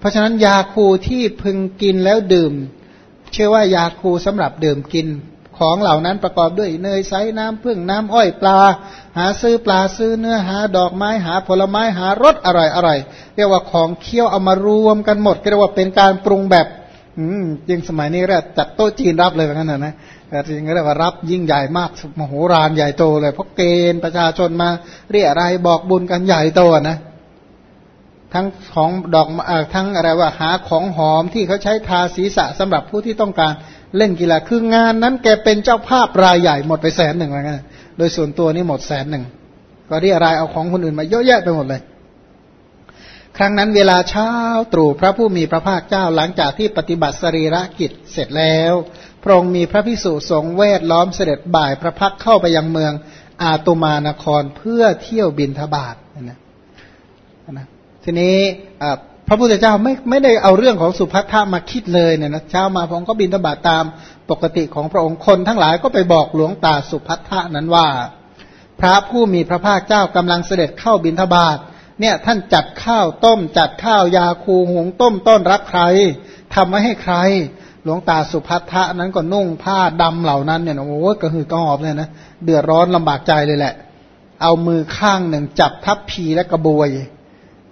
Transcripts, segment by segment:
เพราะฉะนั้นยาคูที่พึงกินแล้วดื่ม เชื่อว่ายาคูสำหรับดื่มกินของเหล่านั้นประกอบด้วยเนยใสน้ำพึ่งน้ำอ้อยปลา หาซื้อปลาซื้อเนื้อหาดอกไม้หาผลไม้หารสอร่อยอร่อยเรียกว่าของเคี้ยวเอามารวมกันหมดเรียกว่าเป็นการปรุงแบบอืมยิ่งสมัยนี้เรียกจัดโต๊ะจีนรับเลยเหมือนกันนะนะแต่จริงเรียกว่ารับยิ่งใหญ่มากมโหฬารใหญ่โตเลยเพราะเกณฑ์ประชาชนมาเรียอะไรบอกบุญกันใหญ่โตนะ ทั้งของดอกอทั้งอะไรว่าหาของหอมที่เขาใช้ทาศีรษะสำหรับผู้ที่ต้องการเล่นกีฬาคืองานนั้นแกเป็นเจ้าภาพรายใหญ่หมดไปแสนหนึ่งเหมือนกันโดยส่วนตัวนี่หมดแสนหนึ่งก็เรียรายเอาของคนอื่นมาเยอะแยะไปหมดเลย ครั้งนั้นเวลาเช้าตรู่พระผู้มีพระภาคเจ้าหลังจากที่ปฏิบัติสรีระกิจเสร็จแล้วพระองค์มีพระพิสุสงฆ์เวทล้อมเสด็จบ่ายพระพักเข้าไปยังเมืองอาตุมานครเพื่อเที่ยวบินทบาทนะนะ ทีนี้พระพุทธเจ้าไม่ไม่ได้เอาเรื่องของสุภัทธามาคิดเลยเนี่ยนะเช้ามาพระองค์ก็บินทบาตามปกติของพระองค์คนทั้งหลายก็ไปบอกหลวงตาสุภัทธานั้นว่า พระผู้มีพระภาคเจ้ากำลังเสด็จเข้าบินทบาทเนี่ยท่านจัดข้าวต้ม จัดข้าวยาคูหงต้มต้นรักใครทำไว้ให้ใคร หลวงตาสุภัทธะนั้นก็นุ่งผ้าดำเหล่านั้นเนี่ยโอ้กระหือกระหอบเลยนะเดือดร้อนลำบากใจเลยแหละ เอามือข้างหนึ่งจับทับพีและกระบวย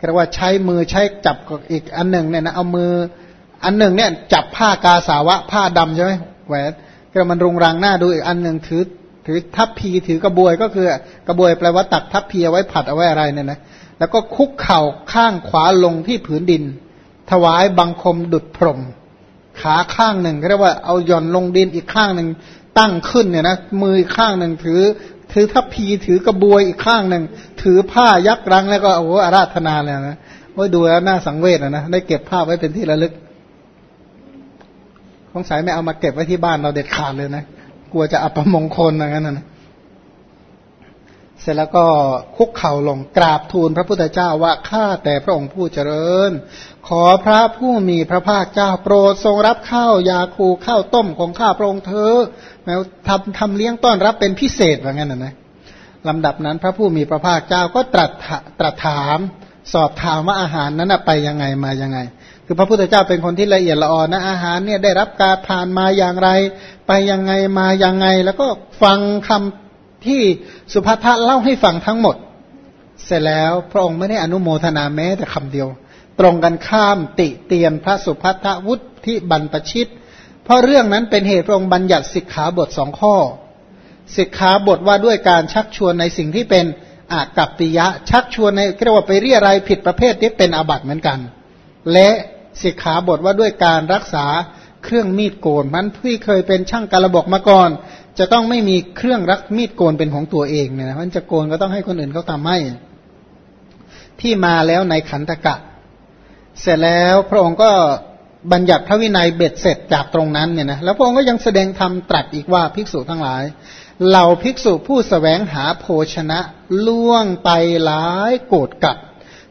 เรียกว่าใช้มือใช้จับอีกอันหนึ่งเนี่ยนะเอามืออันหนึ่งเนี่ยจับผ้ากาสาวะผ้าดำใช่ไหมแหวนก็มันรุงรังหน้าดูอีกอันหนึ่งถือถือทัพพีถือกระบวยก็คือกระบวยแปลว่าตักทัพพีเอาไว้ผัดเอาไว้อะไรเนี่ยนะแล้วก็คุกเข่าข้างขวาลงที่ผืนดิน ถวายบังคมดุดพรม ขาข้างหนึ่งเรียกว่าเอาหย่อนลงดินอีกข้างหนึ่งตั้งขึ้นเนี่ยนะมือข้างหนึ่งถือถือทัพพีถือกระบวยอีกข้างหนึ่ง ถือผ้ายักรังแล้วก็โอ้โหอาราธนาเลยนะโอ้ยดูแล้วน่าสังเวชนะได้เก็บภาพไว้เป็นที่ระลึกสงสัยไม่เอามาเก็บไว้ที่บ้านเราเด็ดขาดเลยนะกลัวจะอัปมงคลอะไรงั้นนะเสร็จแล้วก็คุกเข่าลงกราบทูลพระพุทธเจ้าว่าข้าแต่พระองค์ผู้เจริญ ขอพระผู้มีพระภาคเจ้าโปรดทรงรับข้าวยาคูข้าวต้มของข้าพระองค์เธอแล้วทำทำเลี้ยงต้อนรับเป็นพิเศษว่างั้นนะ ลำดับนั้นพระผู้มีพระภาคเจ้าก็ตรัสตรัสถาม สอบถามว่าอาหารนั้นไปยังไงมายังไง คือพระพุทธเจ้าเป็นคนที่ละเอียดละออนะอาหารเนี่ยได้รับการผ่านมาอย่างไร ไปยังไงมายังไง แล้วก็ฟังคำที่สุภัทะเล่าให้ฟังทั้งหมด เสร็จแล้วพระองค์ไม่ได้อนุโมทนาแม้แต่คำเดียว ตรงกันข้ามติเตียนพระสุภัทวุฒิบรรปชิต เพราะเรื่องนั้นเป็นเหตุพระองค์บัญญัติสิกขาบทสองข้อ สิกขาบทว่าด้วยการชักชวนในสิ่งที่เป็นอากัปปิยะ ชักชวนในเรียกว่าไปเรียอะไรผิดประเภทนี้เป็นอาบัติเหมือนกัน และสิกขาบทว่าด้วยการรักษาเครื่องมีดโกนมันพี่เคยเป็นช่างการระบอกมาก่อน จะต้องไม่มีเครื่องรักมีดโกนเป็นของตัวเองเนี่ยมันจะโกนก็ต้องให้คนอื่นเขาทาให้ ที่มาแล้วในขันตกะ เสร็จแล้วพระองค์ก็บัญญัติพระวินัยเบ็ดเสร็จจากตรงนั้นเนี่ยนะแล้วพระองค์ก็ยังแสดงธรรมตรัสอีกว่าภิกษุทั้งหลาย เหล่าภิกษุผู้สแสวงหาโภชนะล่วงไปหลายโกรธกับ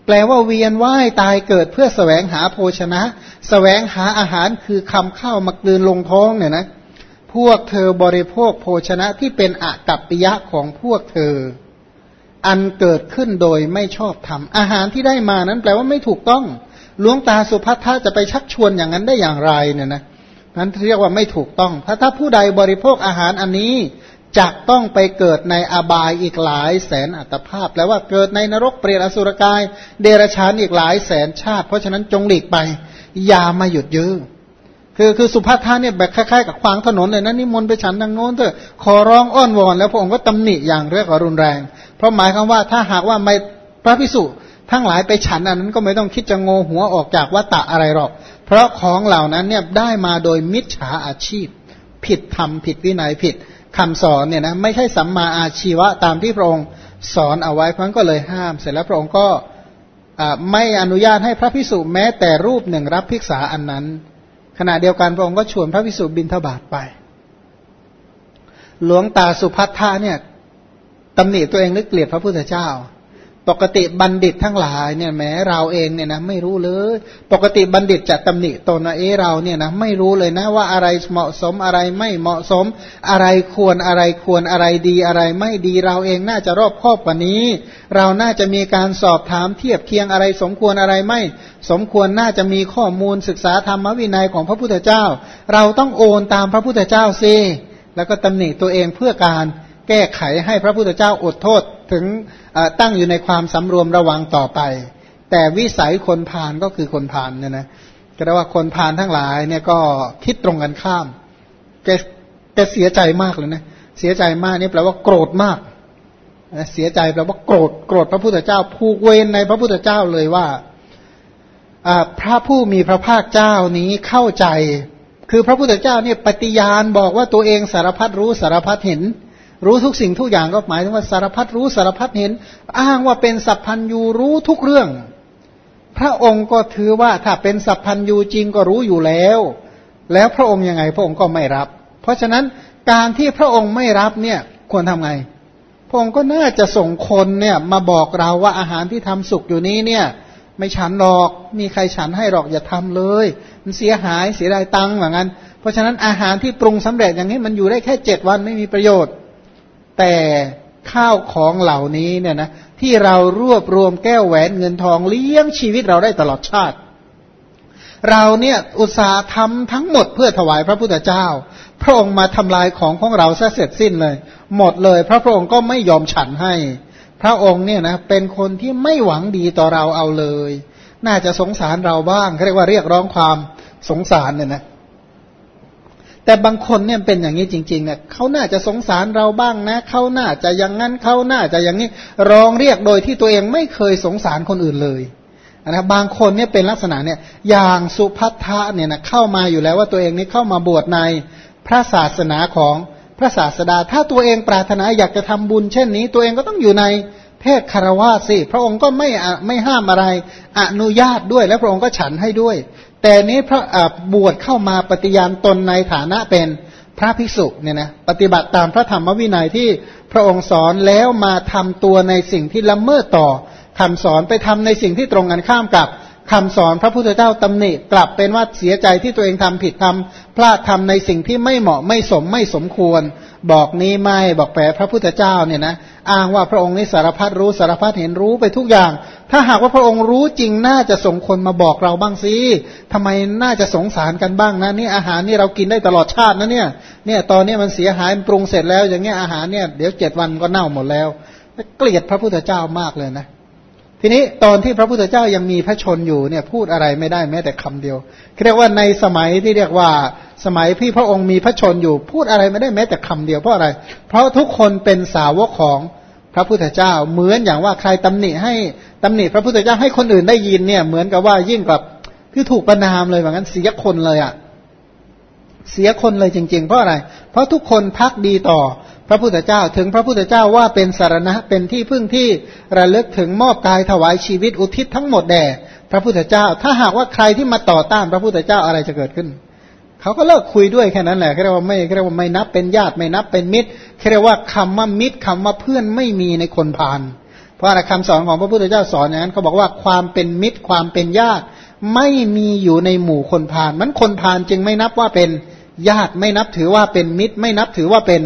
แปลว่าเวียนว่ายตายเกิดเพื่อสแสวงหาโภชนะสแสวงหาอาหารคือคำข้าวมากลืนลงท้องเนี่ยนะ พวกเธอบริโภคโภชนะที่เป็นอากัปปิยะของพวกเธอ อันเกิดขึ้นโดยไม่ชอบธรรมอาหารที่ได้มานั้นแปลว่าไม่ถูกต้องหลวงตาสุภัททะจะไปชักชวนอย่างนั้นได้อย่างไรเนี่ยนะนั้นเรียกว่าไม่ถูกต้อง ถ้าถ้าผู้ใดบริโภคอาหารอันนี้ จะต้องไปเกิดในอบายอีกหลายแสนอัตภาพแล้วว่าเกิดในนรกเปรตอสุรกาย เดรชานอีกหลายแสนชาติ เพราะฉะนั้นจงหลีกไป อย่ามาหยุดยื้อคือคือสุภาพทานเนี่ยแบบคล้ายๆกับขวางถนนเลยนะนิมนต์ไปฉันทางโน้นเถอะขอร้องอ้อนวอน แล้วพระองค์ก็ตำหนิอย่างเรียกว่ารุนแรง เพราะหมายความว่าถ้าหากว่าไม่พระพิสุทั้งหลายไปฉันอันนั้นก็ไม่ต้องคิดจะโงหัวออกจากวัตตะอะไรหรอก เพราะของเหล่านั้นเนี่ยได้มาโดยมิจฉาอาชีพ ผิดธรรมผิดวินัยผิด คำสอนเนี่ยนะไม่ใช่สัมมาอาชีวะตามที่พระองค์สอนเอาไว้พราะก็เลยห้าม เสร็จแล้วพระองค์ก็ไม่อนุญาตให้พระพิสุแม้แต่รูปหนึ่งรับภิกษาอันนั้น ขณะเดียวกันพระองค์ก็ชวนพระพิสุบินทบาทไป หลวงตาสุพัทธะเนี่ยตำหนิตัวเองนึกเกลียดพระพุทธเจ้า ปกติบัณฑิตทั้งหลายเนี่ยแม้เราเองเนี่ยนะไม่รู้เลย ปกติบัณฑิตจะตำหนิตนนะเอเราเนี่ยนะไม่รู้เลยนะว่าอะไรเหมาะสมอะไรไม่เหมาะสม อะไรควรอะไรควรอะไรดีอะไรไม่ดีเราเองน่าจะรอบคอบกว่านี้ เราน่าจะมีการสอบถามเทียบเคียงอะไร สมควรอะไรไม่ สมควรน่าจะมีข้อมูลศึกษาธรรมวินัยของพระพุทธเจ้า เราต้องโอนตามพระพุทธเจ้าซิแล้วก็ตำหนิตัวเองเพื่อการแก้ไขให้พระพุทธเจ้าอดโทษ ถึงตั้งอยู่ในความสำรวมระวังต่อไป แต่วิสัยคนพานก็คือคนพานเนี่ยนะก็เรียกว่าคนพานทั้งหลายเนี่ยก็คิดตรงกันข้ามแกแกเสียใจมากเลยนะเสียใจมากนี่แปลว่าโกรธมากเสียใจแปลว่าโกรธโกรธพระพุทธเจ้าผูกเวรในพระพุทธเจ้าเลยว่าพระผู้มีพระภาคเจ้านี้เข้าใจ คือพระพุทธเจ้าเนี่ยปฏิญาณบอกว่าตัวเองสารพัดรู้สารพัดเห็น รู้ทุกสิ่งทุกอย่างก็หมายถึงว่าสารพัดรู้สารพัดเห็น อ้างว่าเป็นสัพพัญยูรู้ทุกเรื่อง พระองค์ก็ถือว่าถ้าเป็นสัพพัญยูจริงก็รู้อยู่แล้ว แล้วพระองค์ยังไงพระองค์ก็ไม่รับ เพราะฉะนั้นการที่พระองค์ไม่รับเนี่ยควรทำไง พระองค์ก็น่าจะส่งคนเนี่ยมาบอกเราว่าอาหารที่ทำสุกอยู่นี้เนี่ย ไม่ฉันหรอก มีใครฉันให้หรอกอย่าทำเลย มันเสียหายเสียดายตังค์เหมือนกันเพราะฉะนั้นอาหารที่ปรุงสำเร็จอย่างนี้มันอยู่ได้แค่เจ็ดวันไม่มีประโยชน์ แต่ข้าวของเหล่านี้เนี่ยนะที่เรารวบรวมแก้วแหวนเงินทองเลี้ยงชีวิตเราได้ตลอดชาติ เราเนี่ยอุตสาห์ทำทั้งหมดเพื่อถวายพระพุทธเจ้า พระองค์มาทำลายของของเราซะเสร็จสิ้นเลย หมดเลย พระพระองค์ก็ไม่ยอมฉันให้ พระองค์เนี่ยนะเป็นคนที่ไม่หวังดีต่อเราเอาเลย น่าจะสงสารเราบ้างเขาเรียกว่าเรียกร้องความสงสารเนี่ยนะ แต่บางคนเนี่ยเป็นอย่างนี้จริงๆเนี่ยเขาน่าจะสงสารเราบ้างนะเขาน่าจะอย่างนั้นเขาน่าจะอย่างนี้ร้องเรียกโดยที่ตัวเองไม่เคยสงสารคนอื่นเลยนะบางคนเนี่ยเป็นลักษณะเนี่ยอย่างสุพัทธะเนี่ยนะเข้ามาอยู่แล้วว่าตัวเองนี้เข้ามาบวชในพระศาสนาของพระศาสดา ถ้าตัวเองปรารถนาอยากจะทำบุญเช่นนี้ ตัวเองก็ต้องอยู่ในเพศคารวะสิพระองค์ก็ไม่ไม่ห้ามอะไร อนุญาตด้วย และพระองค์ก็ฉันให้ด้วย แต่นี้พระบวชเข้ามาปฏิญาณตนในฐานะเป็นพระภิกษุเนี่ยนะปฏิบัติตามพระธรรมวินัยที่พระองค์สอนแล้วมาทำตัวในสิ่งที่ละเมิดต่อคำสอนไปทำในสิ่งที่ตรงกันข้ามกับคำสอนพระพุทธเจ้าตำหนิกลับเป็นว่าเสียใจที่ตัวเองทำผิดทำพลาดทำในสิ่งที่ไม่เหมาะไม่สมไม่สมควร บอกนี้ไม่บอกแปลพระพุทธเจ้าเนี่ยนะอ้างว่าพระองค์นี้สารพัดรู้สารพัดเห็นรู้ไปทุกอย่าง ถ้าหากว่าพระองค์รู้จริงน่าจะส่งคนมาบอกเราบ้างสิทำไมน่าจะสงสารกันบ้างนะนี่อาหารนี่เรากินได้ตลอดชาตินะเนี่ย เนี่ยตอนนี้มันเสียหายปรุงเสร็จแล้ว อย่างเงี้ยอาหารเนี่ยเดี๋ยวเจ็ดวันก็เน่าหมดแล้วเกลียดพระพุทธเจ้ามากเลยนะ ทีนี้ตอนที่พระพุทธเจ้ายังมีพระชนอยู่เนี่ยพูดอะไรไม่ได้แม้แต่คำเดียวเรียกว่าในสมัยที่เรียกว่าสมัยพี่พระองค์มีพระชนอยู่ พูดอะไรไม่ได้แม้แต่คำเดียวเพราะอะไร เพราะทุกคนเป็นสาวกของพระพุทธเจ้าเหมือนอย่างว่าใครตำหนิให้ ตำหนิพระพุทธเจ้าให้คนอื่นได้ยินเนี่ย เหมือนกับว่ายิ่งกับคือถูกประนามเลยแบบนั้นเสียคนเลยอะ่ะเสียคนเลยจริง ๆ เพราะอะไร เพราะทุกคนพักดีต่อ พระพุทธเจ้าถึงพระพุทธเจ้าว่าเป็นสารณะเป็นที่พึ่งที่ระลึกถึงมอบกายถวายชีวิตอุทิศทั้งหมดแด่พระพุทธเจ้า ถ้าหากว่าใครที่มาต่อต้านพระพุทธเจ้าอะไรจะเกิดขึ้น เขาก็เลิกคุยด้วยแค่นั้นแหละเรียกว่าไม่เรียกว่าไม่นับเป็นญาติไม่นับเป็นมิตรเรียกว่าคำว่ามิตรคำว่าเพื่อนไม่มีในคนพาลเเพราะอะไรคำสอนของพระพุทธเจ้าสอนอย่างนั้นเขาบอกว่าความเป็นมิตรความเป็นญาติ ไม่มีอยู่ในหมู่คนพาลมันคนพาลจึงไม่นับว่าเป็นญาติไม่นับถือว่าเป็นมิตร ไม่นับถือว่าเป็น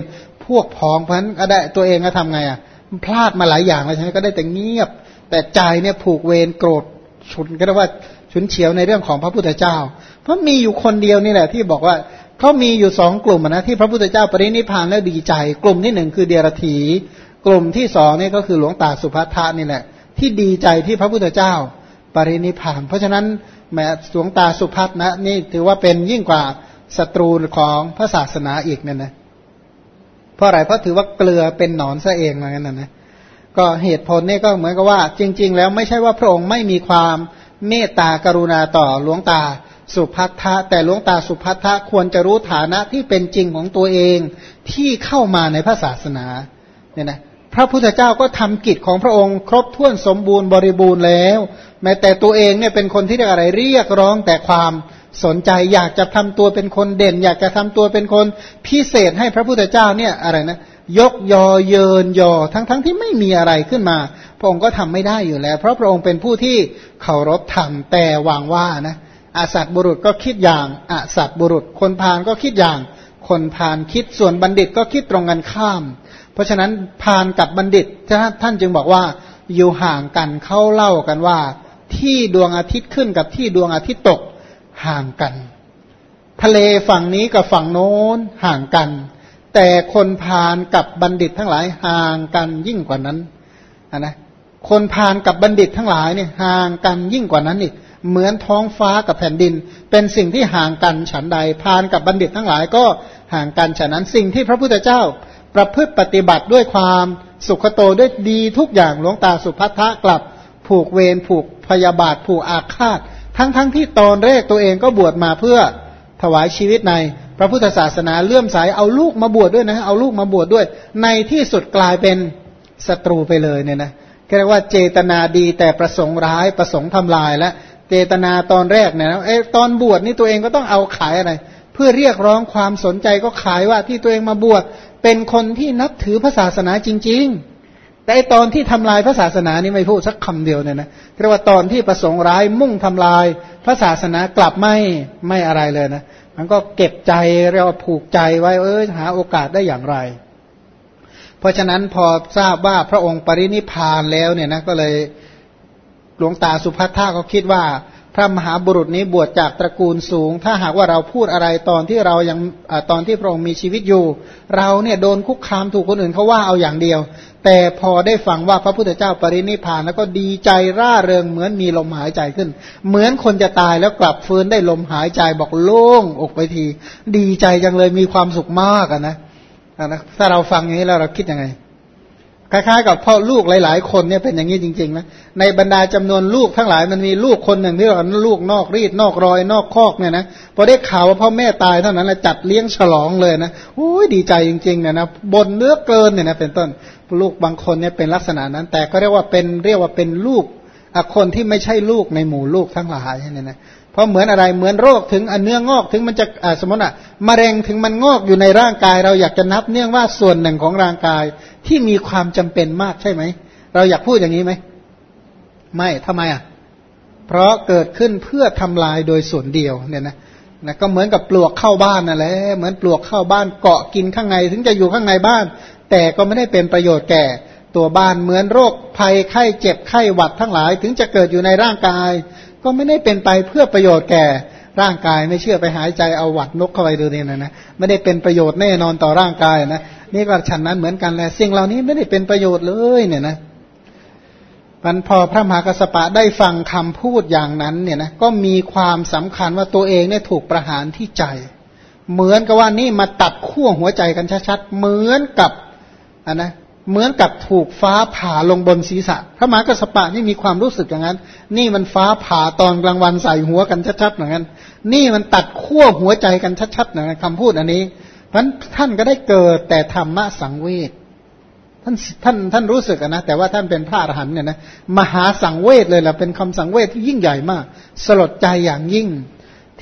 พวกพ้องเพราะนั้นก็ได้ตัวเองก็ทำไงอะพลาดมาหลายอย่างแล้วใช่ไหมก็ได้แต่เงียบ แต่ใจเนี่ยผูกเวรโกรธฉุนก็เรียกว่าฉุนเฉียวในเรื่องของพระพุทธเจ้า เพราะมีอยู่คนเดียวนี่แหละที่บอกว่าเขามีอยู่สองกลุ่มนะที่พระพุทธเจ้าปรินิพานแล้วดีใจ กลุ่มที่หนึ่งคือเดียรถี กลุ่มที่สองนี่ก็คือหลวงตาสุภัททานี่แหละ ที่ดีใจที่พระพุทธเจ้าปรินิพาน เพราะฉะนั้นแม้หลวงตาสุภัทนะนี่ถือว่าเป็นยิ่งกว่าศัตรูของพระศาสนาอีกเนี่ยนะเพราะอะไรเพราะถือว่าเกลือเป็นหนอนซะเองเหมือนกันนะนะก็เหตุผลนี่ก็เหมือนกับว่า จริง ๆ แล้วไม่ใช่ว่าพระองค์ไม่มีความเมตตากรุณาต่อหลวงตาสุพัทธะแต่หลวงตาสุพัทธะควรจะรู้ฐานะที่เป็นจริงของตัวเองที่เข้ามาในพระศาสนาเนี่ยนะ พระพุทธเจ้าก็ทำกิจของพระองค์ ครบถ้วนสมบูรณ์บริบูรณ์แล้ว แม้แต่ตัวเองเนี่ยเป็นคนที่อะไรเรียกร้องแต่ความสนใจอยากจะทำตัวเป็นคนเด่น อยากจะทำตัวเป็นคนพิเศษให้พระพุทธเจ้าเนี่ยอะไรนะยกยอเยินยอทั้งๆทที่ไม่มีอะไรขึ้นมา พระองค์ก็ทำไม่ได้อยู่แล้ว เพราะพระองค์เป็นผู้ที่เคารพธรรมแต่วังว่านะอาสัตบุรุษก็คิดอย่างอาสัตบุรุษ คนพาลก็คิดอย่าง คนพาลคิดส่วนบัณฑิตก็คิดตรงกันข้าม เพราะฉะนั้นพาลกับบัณฑิตท่านจึงบอกว่าอยู่ห่างกันเขาเล่ากันว่า ที่ดวงอาทิตย์ขึ้นกับที่ดวงอาทิตย์ตกห่างกัน ทะเลฝั่งนี้กับฝั่งโน้นห่างกัน แต่คนพาลกับบัณฑิตทั้งหลายห่างกันยิ่งกว่านั้นนะคนพาลกับบัณฑิตทั้งหลายเนี่ยห่างกันยิ่งกว่านั้นอีกเหมือนท้องฟ้ากับแผ่นดิน เป็นสิ่งที่ห่างกันฉันใดพานกับบัณฑิตทั้งหลายก็ห่างกันฉะนั้นสิ่งที่พระพุทธเจ้า ประพฤติปฏิบัติด้วยความสุขโตด้วยดีทุกอย่างหลวงตาสุภัททะกลับ ผูกเวรผูกพยาบาทผูกอาฆาต ทั้งๆทที่ตอนแรกตัวเองก็บวชมาเพื่อถวายชีวิตในพระพุทธศาสนาเลื่อมใสเอาลูกมาบวชดด้วยนะเอาลูกมาบวชดด้วย ในที่สุดกลายเป็นศัตรูไปเลยเนี่ยนะเรียกว่าเจตนาดีแต่ประสงค์ร้ายประสงค์ทำลายและเจตนาตอนแรกเนี่ยเอตอนบวชนี่ตัวเองก็ต้องเอาขายอะไร เพื่อเรียกร้องความสนใจก็ขายว่าที่ตัวเองมาบวช เป็นคนที่นับถือพระศาสนาจริง ๆ แต่ตอนที่ทำลายพระศาสนานี่ไม่พูดสักคำเดียวเนี่ยนะเรียกว่าตอนที่ประสงค์ร้ายมุ่งทำลายพระศาสนากลับไม่ไม่อะไรเลยนะมันก็เก็บใจเรียกว่าผูกใจไว้เออหาโอกาสได้อย่างไร เพราะฉะนั้นพอทราบว่าพระองค์ปรินิพานแล้วเนี่ยนะก็เลยหลวงตาสุภัททาก็คิดว่า พระมหาบุรุษนี้บวชจากตระกูลสูง ถ้าหากว่าเราพูดอะไรตอนที่เรายังอตอนที่พระองค์มีชีวิตอยู่ เราเนี่ยโดนคุกคามถูกคนอื่นเขาว่าเอาอย่างเดียว แต่พอได้ฟังว่าพระพุทธเจ้าปรินิพานแล้วก็ดีใจร่าเริงเหมือนมีลมหายใจขึ้น เหมือนคนจะตายแล้วกลับฟื้นได้ลมหายใจบอกโล่งอกไปที ดีใจจังเลยมีความสุขมากนะนะถ้าเราฟังอย่างนี้แล้วเราคิดยังไง คล้ายๆกับพ่อลูกหลาย ๆ คนเนี่ยเป็นอย่างนี้จริงๆนะในบรรดาจำนวนลูกทั้งหลายมันมีลูกคนหนึ่งที่เรียกว่าลูกนอกรีดนอกรอยนอกคอกเนี่ยนะพอได้ข่าวว่าพ่อแม่ตายเท่านั้นแหละจัดเลี้ยงฉลองเลยนะโอ้ยดีใจจริงๆเนี่ยนะบนเนื้อเกินเนี่ยนะเป็นต้นลูกบางคนเนี่ยเป็นลักษณะนั้น แต่ก็เรียกว่าเป็นเรียกว่าเป็นลูกคนที่ไม่ใช่ลูกในหมู่ลูกทั้งหลายเนี่ยนะ เพราะเหมือนอะไรเหมือนโรคถึงเนื้องอกถึงมันจะสมมติอะมะเร็งถึงมันงอกอยู่ในร่างกาย เราอยากจะนับเนื่องว่าส่วนหนึ่งของร่างกายที่มีความจำเป็นมากใช่ไหม เราอยากพูดอย่างนี้ไหม ไม่ทำไมอะ เพราะเกิดขึ้นเพื่อทำลายโดยส่วนเดียวเนี่ยนะนะก็เหมือนกับปลวกเข้าบ้านนั่นแหละเหมือนปลวกเข้าบ้านเกาะกินข้างใน ถึงจะอยู่ข้างในบ้าน แต่ก็ไม่ได้เป็นประโยชน์แก่ตัวบ้านเหมือนโรคภัยไข้เจ็บไข้หวัดทั้งหลาย ถึงจะเกิดอยู่ในร่างกาย ก็ไม่ได้เป็นไปเพื่อประโยชน์แก่ร่างกายไม่เชื่อไปหายใจเอาหวัดนกเข้าไปดูเนี่นะนะไม่ได้เป็นประโยชน์แน่นอนต่อร่างกายนะนี่ก็ฉันนั้นเหมือนกันแหละสิ่งเหล่านี้ไม่ได้เป็นประโยชน์เลยเนี่ยนะมันพอพระมหากรสปะได้ฟังคำพูดอย่างนั้นเนี่ยนะก็มีความสำคัญว่าตัวเองเนี่ยถูกประหารที่ใจ เหมือนกับว่านี่มาตัดขั้วหัวใจกันชัดๆเหมือนกับอันนะ เหมือนกับถูกฟ้าผ่าลงบนศีรษะ พระมหากรสปะนี่มีความรู้สึกอย่างนั้น นี่มันฟ้าผ่าตอนกลางวันใส่หัวกันชัดๆอย่างนั้น นี่มันตัดขั้วหัวใจกันชัดๆอย่างนั้นคำพูดอันนี้เพราะท่านก็ได้เกิดแต่ธรรมะสังเวชท่านท่านท่านรู้สึกนะแต่ว่าท่านเป็นพระอรหันต์เนี่ยนะมหาสังเวชเลยแหละเป็นคำสังเวชที่ยิ่งใหญ่มาก สลดใจอย่างยิ่ง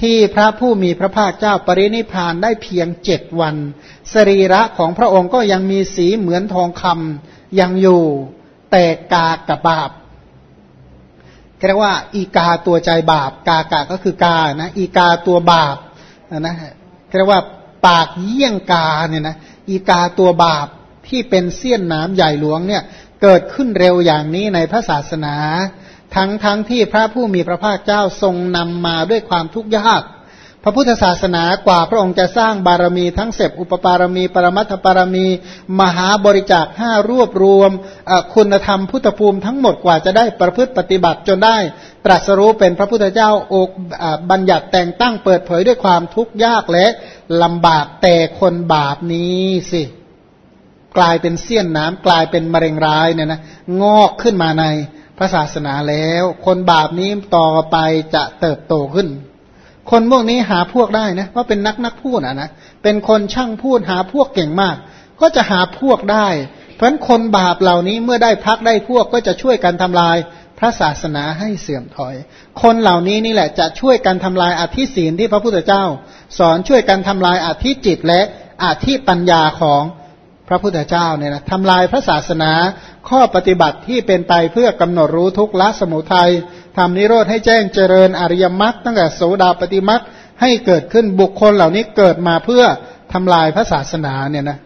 ที่พระผู้มีพระภาคเจ้าปรินิพานได้เพียงเจ็ดวัน สรีระของพระองค์ก็ยังมีสีเหมือนทองคำยังอยู่ แต่กากระบาบเรียกว่า อีกาตัวใจบาป กากาก็คือกานะอีกาตัวบาปนะเรียกว่าปากเยี่ยงกาเนี่ยนะอีกาตัวบาปที่เป็นเสี้ยนน้ำใหญ่หลวงเนี่ยเกิดขึ้นเร็วอย่างนี้ในพระศาสนา ทั้งทั้งที่พระผู้มีพระภาคเจ้าทรงนำมาด้วยความทุกข์ยาก พระพุทธศาสนากว่าพระองค์จะสร้างบารมีทั้งเสพอุปปารมี ปรมัตถปารมี มหาบริจาคห้ารวบรวมคุณธรรมพุทธภูมิทั้งหมดกว่าจะได้ประพฤติปฏิบัติจนได้ ตรัสรู้เป็นพระพุทธเจ้าอกบัญญัติแต่งตั้งเปิดเผยด้วยความทุกข์ยากและลำบากแต่คนบาปนี้สิกลายเป็นเสี้ยนน้ำกลายเป็นมะเร็งร้ายเนี่ยนะงอกขึ้นมาใน พระศาสนาแล้ว คนบาปนี้ต่อไปจะเติบโตขึ้น คนพวกนี้หาพวกได้นะว่าเป็นนักนักพูดอะนะเป็นคนช่างพูดหาพวกเก่งมาก ก็จะหาพวกได้ เพราะฉะนั้นคนบาปเหล่านี้เมื่อได้พักได้พวกก็จะช่วยกันทำลายพระศาสนาให้เสื่อมถอย คนเหล่านี้นี่แหละจะช่วยกันทำลายอธิศีลที่พระพุทธเจ้า สอนช่วยกันทำลายอธิจิตและอธิปัญญาของ พระพุทธเจ้าเนี่ยนะทำลายพระศาสนา ข้อปฏิบัติที่เป็นไปเพื่อกำหนดรู้ทุกละสมุทัยทำนิโรธให้แจ้งเจริญอริยมรรคตั้งแต่โสดาปฏิมรรคให้เกิดขึ้นบุคคลเหล่านี้เกิดมาเพื่อทำลายพระศาสนาเนี่ยนะ